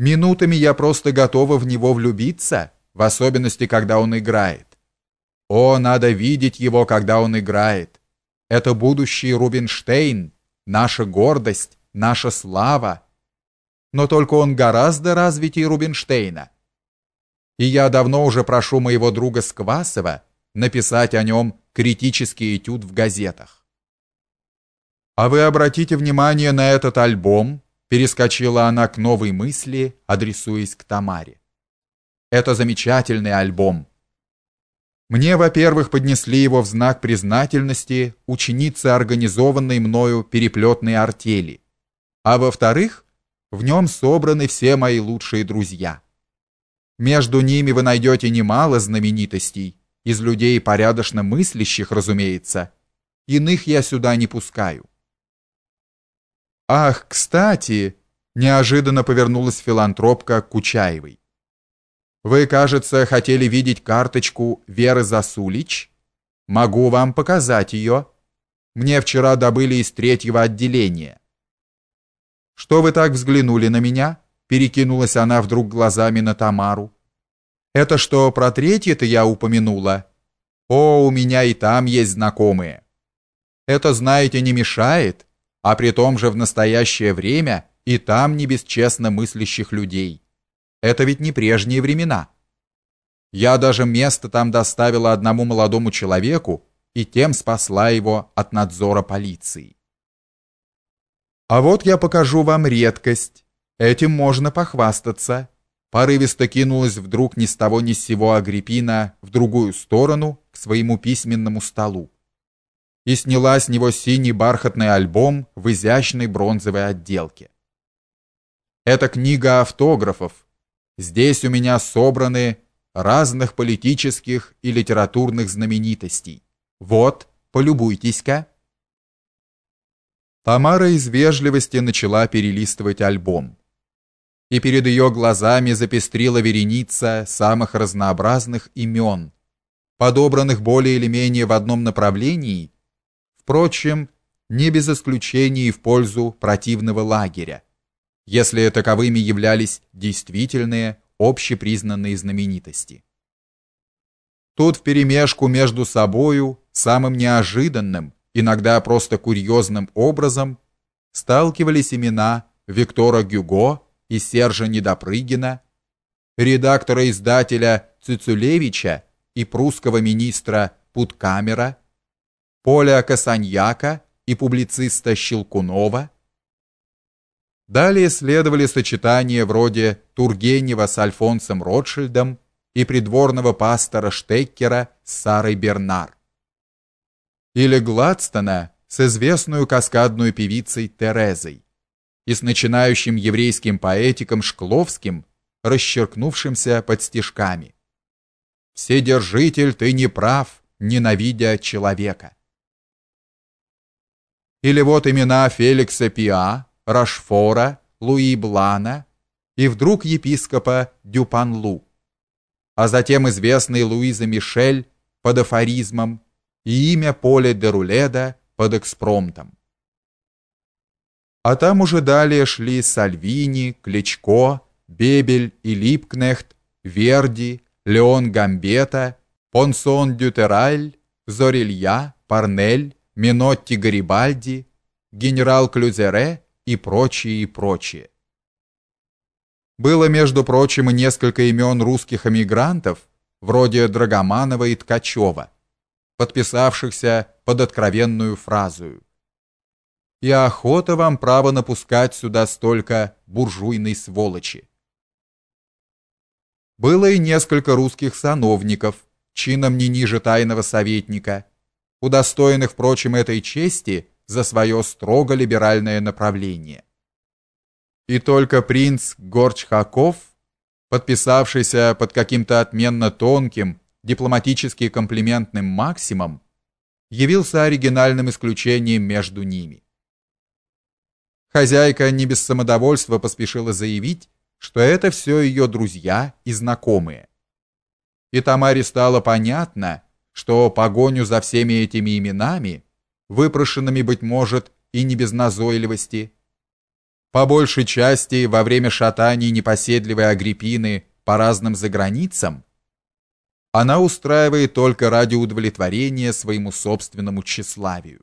Минутами я просто готова в него влюбиться, в особенности, когда он играет. О, надо видеть его, когда он играет. Это будущий Рубинштейн, наша гордость, наша слава. Но только он гораздо развитее Рубинштейна. И я давно уже прошу моего друга Сквасова написать о нем критический этюд в газетах. А вы обратите внимание на этот альбом, перескочила она к новой мысли, адресуясь к Тамаре. Это замечательный альбом. Мне, во-первых, поднесли его в знак признательности ученицы организованной мною переплетной артели. А во-вторых, в нем собраны все мои лучшие друзья. Между ними вы найдете немало знаменитостей, из людей порядочно мыслящих, разумеется. Иных я сюда не пускаю. Ах, кстати, неожиданно повернулась филантропка к Кучаевой. Вы, кажется, хотели видеть карточку Веры Засулич? Могу вам показать ее. Мне вчера добыли из третьего отделения. Что вы так взглянули на меня? Перекинулась она вдруг глазами на Тамару. Это что про третье-то я упомянула? О, у меня и там есть знакомые. Это, знаете, не мешает, а при том же в настоящее время и там не бесчестно мыслящих людей. Это ведь не прежние времена. Я даже место там доставила одному молодому человеку и тем спасла его от надзора полиции. А вот я покажу вам редкость. Этим можно похвастаться. Порывисто кинулась вдруг ни с того ни с сего Агриппина в другую сторону к своему письменному столу и сняла с него синий бархатный альбом в изящной бронзовой отделке. Это книга автографов. Здесь у меня собраны разных политических и литературных знаменитостей. Вот, полюбуйтесь-ка. Тамара из вежливости начала перелистывать альбом. И перед ее глазами запестрила вереница самых разнообразных имен, подобранных более или менее в одном направлении впрочем, не без исключений в пользу противного лагеря, если таковыми являлись действительные общепризнанные знаменитости. Тут вперемешку между собою самым неожиданным, иногда просто курьезным образом сталкивались имена Виктора Гюго и Сержа Недопрыгина, редактора-издателя Цицулевича и прусского министра Путкамера, Поля Касаньяка и публициста Щелкунова. Далее следовали сочетания вроде Тургенева с Альфонсом Ротшильдом и придворного пастора Штеккера с Сарой Бернар. Или Гладстона с известной каскадной певицей Терезой и с начинающим еврейским поэтиком Шкловским, расчеркнувшимся под стишками. «Вседержитель, ты не прав, ненавидя человека». Или вот имена Феликса Пиа, Рашфора, Луи Блана и вдруг епископа Дюпанлу. А затем известный Луиза Мишель под афоризмом и имя Поля де Руледа под экспромтом. А там уже далее шли Сальвини, Кличко, Бебель и Липкнехт, Верди, Леон Гамбета, Понсон Дютераль, Зорилья, Парнель, Минотти Гарибальди, генерал Клюзере и прочие и прочие. Было, между прочим, и несколько имен русских эмигрантов, вроде Драгоманова и Ткачева, подписавшихся под откровенную фразу «И охота вам право напускать сюда столько буржуйной сволочи». Было и несколько русских сановников, чином не ниже тайного советника, удостоенных, впрочем, этой чести за свое строго либеральное направление. И только принц Горчхаков, подписавшийся под каким-то отменно тонким, дипломатически комплиментным максимом, явился оригинальным исключением между ними. Хозяйка не без самодовольства поспешила заявить, что это все ее друзья и знакомые. И Тамаре стало понятно, что погоню за всеми этими именами, выпрошенными, быть может, и не без назойливости, По большей части во время шатаний непоседливой Агриппины по разным заграницам она устраивает только ради удовлетворения своему собственному тщеславию.